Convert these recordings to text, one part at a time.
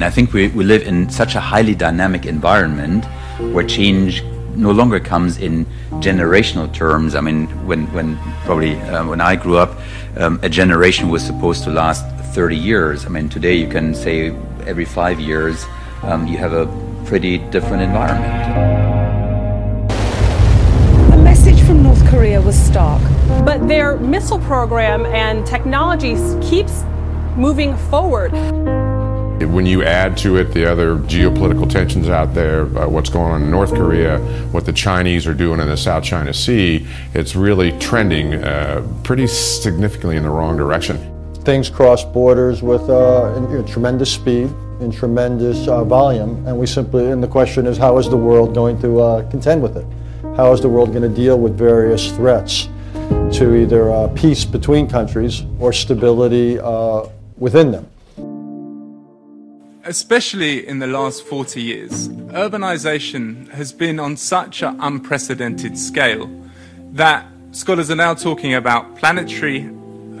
And I think we, we live in such a highly dynamic environment where change no longer comes in generational terms. I mean, when, when probably uh, when I grew up, um, a generation was supposed to last 30 years. I mean, today you can say every five years um, you have a pretty different environment. The message from North Korea was stark. But their missile program and technology keeps moving forward. When you add to it the other geopolitical tensions out there, uh, what's going on in North Korea, what the Chinese are doing in the South China Sea, it's really trending uh, pretty significantly in the wrong direction. Things cross borders with uh, in, tremendous speed, and tremendous uh, volume, and we simply, and the question is, how is the world going to uh, contend with it? How is the world going to deal with various threats to either uh, peace between countries or stability within them? Especially in the last 40 years, urbanization has been on such an unprecedented scale that scholars are now talking about planetary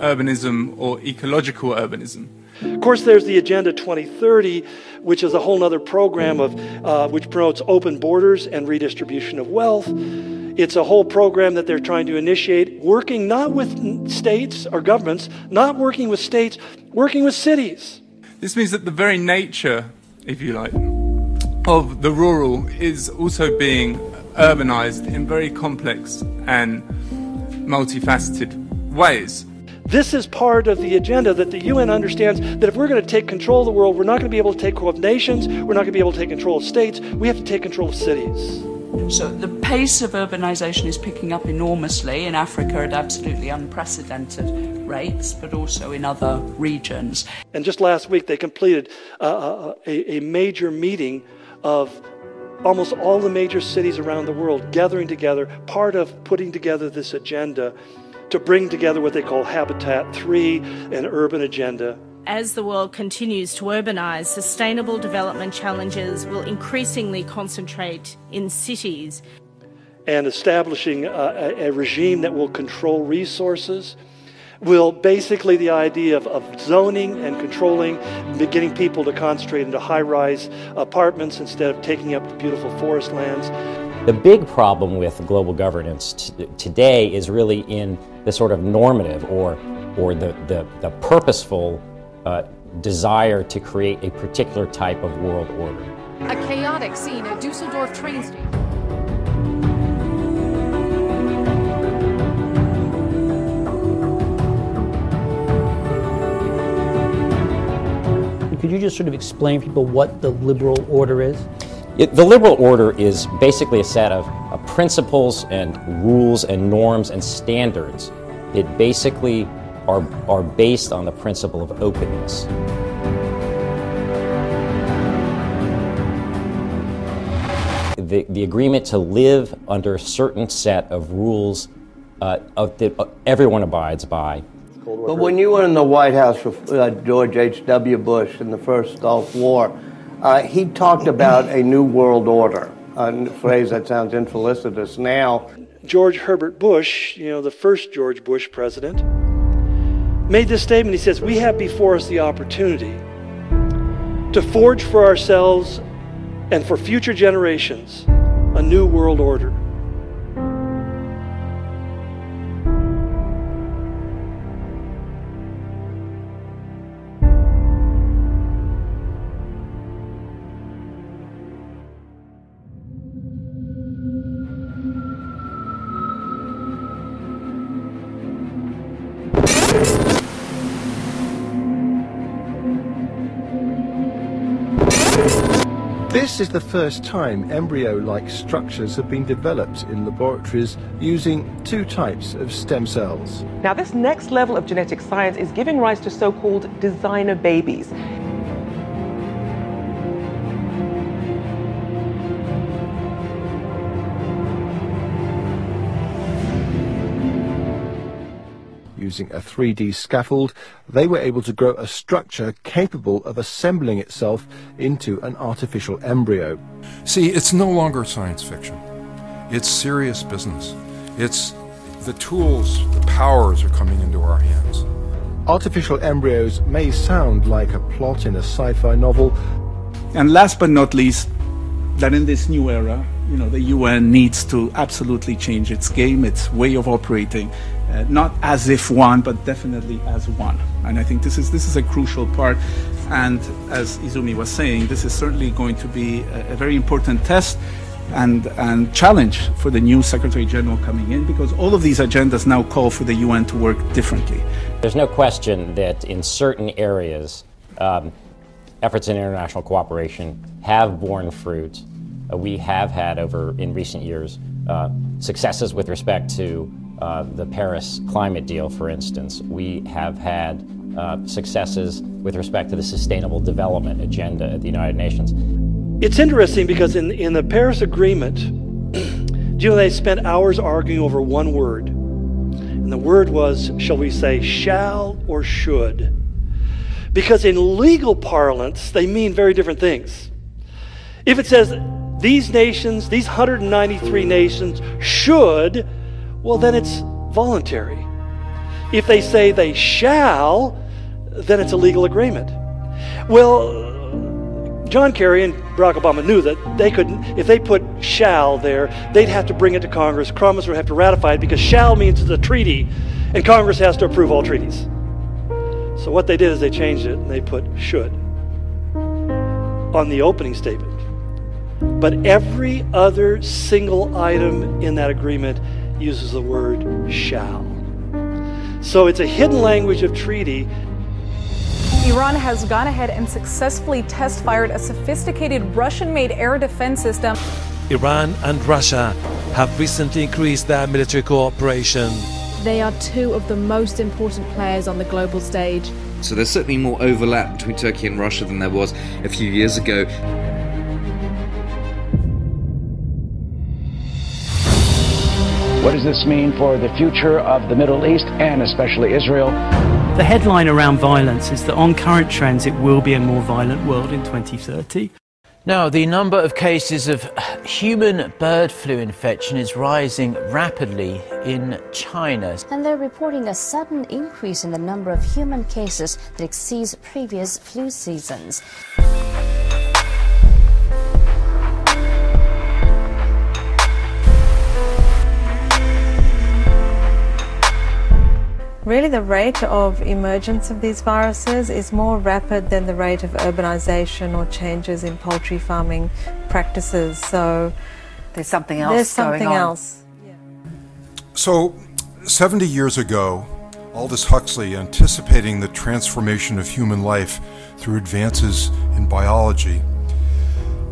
urbanism or ecological urbanism. Of course, there's the Agenda 2030, which is a whole other program of, uh, which promotes open borders and redistribution of wealth. It's a whole program that they're trying to initiate, working not with states or governments, not working with states, working with cities. This means that the very nature, if you like, of the rural is also being urbanized in very complex and multifaceted ways. This is part of the agenda that the UN understands that if we're going to take control of the world, we're not going to be able to take control of nations, we're not going to be able to take control of states, we have to take control of cities. So the pace of urbanization is picking up enormously in Africa at absolutely unprecedented rates, but also in other regions. And just last week, they completed uh, uh, a, a major meeting of almost all the major cities around the world gathering together, part of putting together this agenda to bring together what they call Habitat 3, an urban agenda as the world continues to urbanise, sustainable development challenges will increasingly concentrate in cities. And establishing uh, a, a, regime that will control resources will basically the idea of, of zoning and controlling, getting people to concentrate into high rise apartments instead of taking up beautiful forest lands. The big problem with global governance t- today is really in the sort of normative or, or the, the, the purposeful uh, desire to create a particular type of world order. A chaotic scene at Dusseldorf train station. Could you just sort of explain to people what the liberal order is? It, the liberal order is basically a set of uh, principles and rules and norms and standards. It basically are, are based on the principle of openness. The, the agreement to live under a certain set of rules uh, of that everyone abides by. But when you were in the White House with uh, George H.W. Bush in the first Gulf War, uh, he talked about a new world order, a phrase that sounds infelicitous now. George Herbert Bush, you know, the first George Bush president, made this statement. He says, We have before us the opportunity to forge for ourselves and for future generations a new world order. This is the first time embryo-like structures have been developed in laboratories using two types of stem cells. Now this next level of genetic science is giving rise to so-called designer babies. Using a 3D scaffold, they were able to grow a structure capable of assembling itself into an artificial embryo. See, it's no longer science fiction. It's serious business. It's the tools, the powers are coming into our hands. Artificial embryos may sound like a plot in a sci fi novel, And last but not least, that in this new era, you know, the UN needs to absolutely change its game, its way of operating, uh, not as if one, but definitely as one. And I think this is this is a crucial part. And as Izumi was saying, this is certainly going to be a, a very important test and, and challenge for the new Secretary General coming in because all of these agendas now call for the UN to work differently. There's no question that in certain areas, um, efforts in international cooperation have borne fruit. Uh, we have had over in recent years uh, successes with respect to uh, the Paris climate deal, for instance. We have had uh, successes with respect to the Sustainable Development Agenda at the United Nations. It's interesting because in, in the Paris Agreement, do you know they spent hours arguing over one word? And the word was, shall we say, shall or should? Because in legal parlance, they mean very different things. If it says these nations, these 193 nations should, well, then it's voluntary. If they say they shall, then it's a legal agreement. Well, John Kerry and Barack Obama knew that they could, if they put shall there, they'd have to bring it to Congress. Congress would have to ratify it because shall means it's a treaty, and Congress has to approve all treaties. So what they did is they changed it and they put should on the opening statement. But every other single item in that agreement uses the word shall. So it's a hidden language of treaty. Iran has gone ahead and successfully test fired a sophisticated Russian made air defense system. Iran and Russia have recently increased their military cooperation. They are two of the most important players on the global stage. So there's certainly more overlap between Turkey and Russia than there was a few years ago. What does this mean for the future of the Middle East and especially Israel? The headline around violence is that on current trends, it will be a more violent world in 2030. Now, the number of cases of human bird flu infection is rising rapidly in China. And they're reporting a sudden increase in the number of human cases that exceeds previous flu seasons. Really, the rate of emergence of these viruses is more rapid than the rate of urbanization or changes in poultry farming practices. So there's something else. There's something going on. else. So, 70 years ago, Aldous Huxley, anticipating the transformation of human life through advances in biology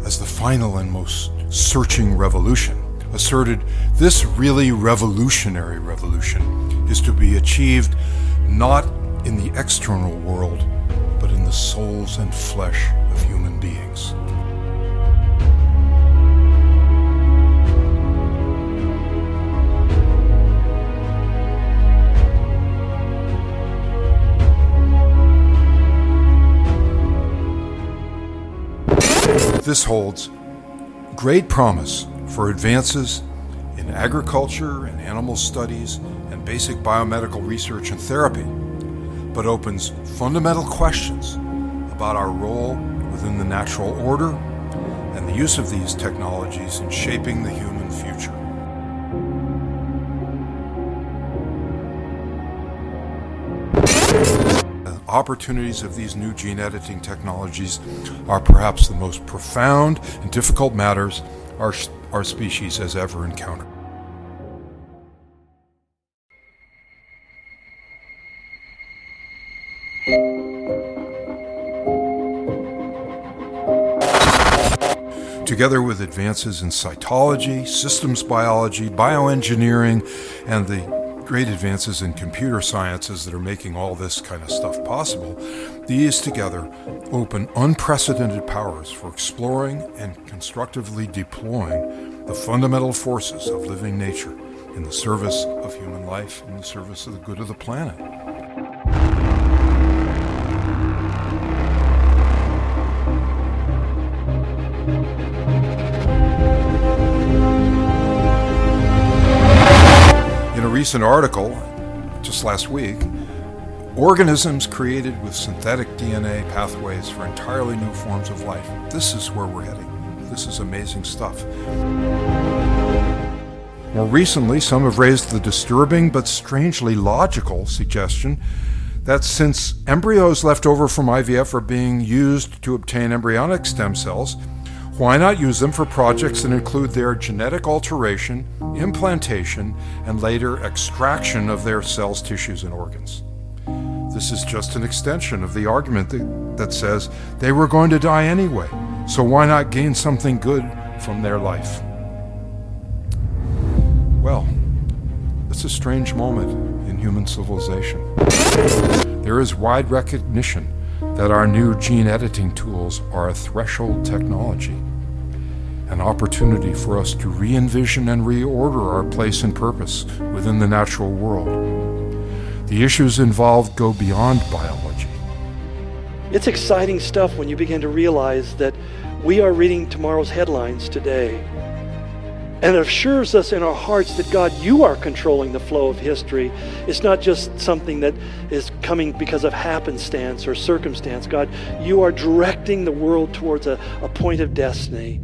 as the final and most searching revolution, asserted this really revolutionary revolution is to be achieved not in the external world, but in the souls and flesh of human beings. This holds great promise for advances in agriculture and animal studies basic biomedical research and therapy, but opens fundamental questions about our role within the natural order and the use of these technologies in shaping the human future. The opportunities of these new gene editing technologies are perhaps the most profound and difficult matters our, our species has ever encountered. Together with advances in cytology, systems biology, bioengineering, and the great advances in computer sciences that are making all this kind of stuff possible, these together open unprecedented powers for exploring and constructively deploying the fundamental forces of living nature in the service of human life, in the service of the good of the planet. Recent article, just last week, Organisms created with synthetic DNA pathways for entirely new forms of life. This is where we're heading. This is amazing stuff. More recently, some have raised the disturbing but strangely logical suggestion that since embryos left over from IVF are being used to obtain embryonic stem cells, why not use them for projects that include their genetic alteration, implantation, and later extraction of their cells, tissues, and organs? This is just an extension of the argument that, that says they were going to die anyway, so why not gain something good from their life? Well, it's a strange moment in human civilization. There is wide recognition that our new gene editing tools are a threshold technology, an opportunity for us to re envision and reorder our place and purpose within the natural world. The issues involved go beyond biology. It's exciting stuff when you begin to realize that we are reading tomorrow's headlines today. And it assures us in our hearts that God, you are controlling the flow of history. It's not just something that is coming because of happenstance or circumstance. God, you are directing the world towards a, a point of destiny.